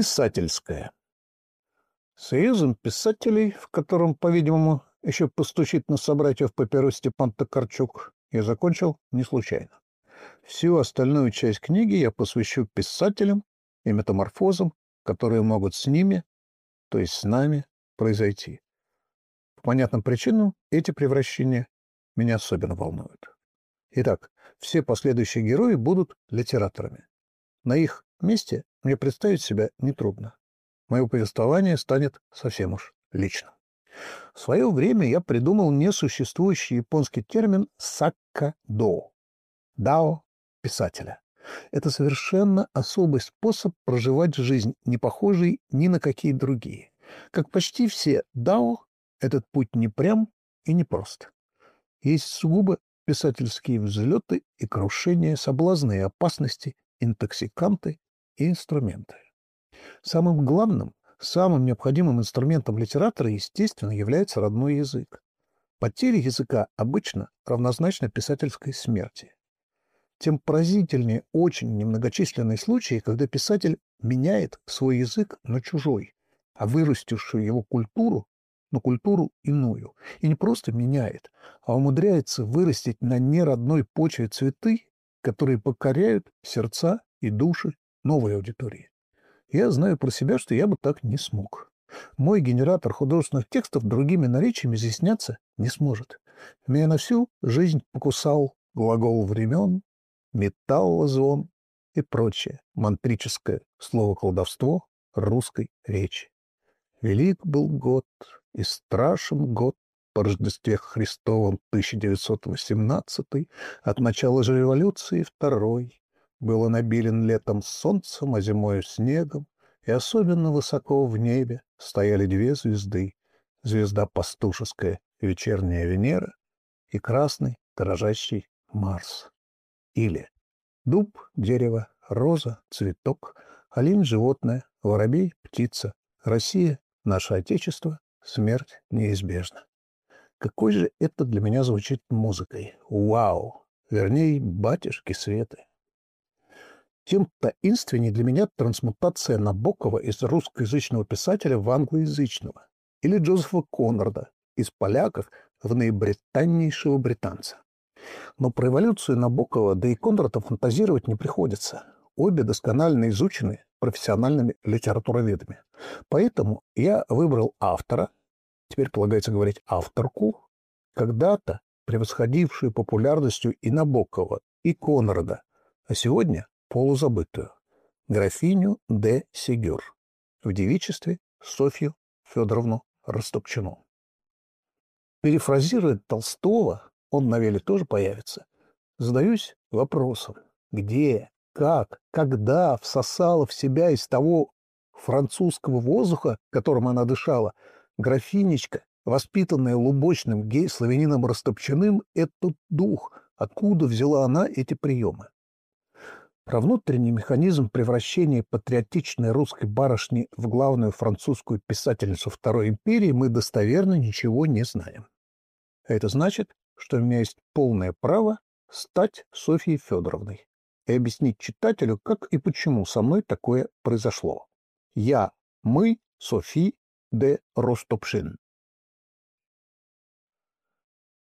Писательская. Союзом писателей, в котором, по-видимому, еще постучит на собратьев по перу Степан Токарчук, я закончил не случайно. Всю остальную часть книги я посвящу писателям и метаморфозам, которые могут с ними, то есть с нами, произойти. По понятным причинам эти превращения меня особенно волнуют. Итак, все последующие герои будут литераторами. На их месте мне представить себя нетрудно. Мое повествование станет совсем уж личным. В свое время я придумал несуществующий японский термин «саккадо» — «дао» писателя. Это совершенно особый способ проживать жизнь, не похожий ни на какие другие. Как почти все дао, этот путь не прям и не прост. Есть сугубо писательские взлеты и крушения, соблазны и опасности, интоксиканты и инструменты. Самым главным, самым необходимым инструментом литератора, естественно, является родной язык. Потеря языка обычно равнозначна писательской смерти. Тем поразительнее очень немногочисленные случаи, когда писатель меняет свой язык на чужой, а вырастившую его культуру на культуру иную. И не просто меняет, а умудряется вырастить на неродной почве цветы, которые покоряют сердца и души новой аудитории. Я знаю про себя, что я бы так не смог. Мой генератор художественных текстов другими наречиями изъясняться не сможет. Меня на всю жизнь покусал глагол времен, металлозвон и прочее мантрическое слово-колдовство русской речи. Велик был год и страшен год по Рождестве Христовом 1918 от начала же революции второй было набелен летом солнцем, а зимою снегом, и особенно высоко в небе стояли две звезды — звезда пастушеская, вечерняя Венера, и красный, дрожащий Марс. Или дуб, дерево, роза, цветок, олень — животное, воробей — птица, Россия — наше Отечество, смерть неизбежна. Какой же это для меня звучит музыкой? Вау! Вернее, батюшки Светы. Тем таинственнее для меня трансмутация Набокова из русскоязычного писателя в англоязычного или Джозефа Конрада из поляков в наибританнейшего британца. Но про эволюцию Набокова, да и Конрада фантазировать не приходится. Обе досконально изучены профессиональными литературоведами. Поэтому я выбрал автора, теперь полагается говорить авторку, когда-то превосходившую популярностью и Набокова, и Конрада, а сегодня полузабытую, графиню де Сигюр, в девичестве Софью Федоровну Растопчину. Перефразируя Толстого, он на веле тоже появится, задаюсь вопросом, где, как, когда всосала в себя из того французского воздуха, которым она дышала, графинечка, воспитанная лубочным гей-славянином Растопчаным, этот дух, откуда взяла она эти приемы. Про внутренний механизм превращения патриотичной русской барышни в главную французскую писательницу Второй империи мы достоверно ничего не знаем. Это значит, что у меня есть полное право стать Софьей Федоровной и объяснить читателю, как и почему со мной такое произошло. Я, мы, Софи де Ростопшин.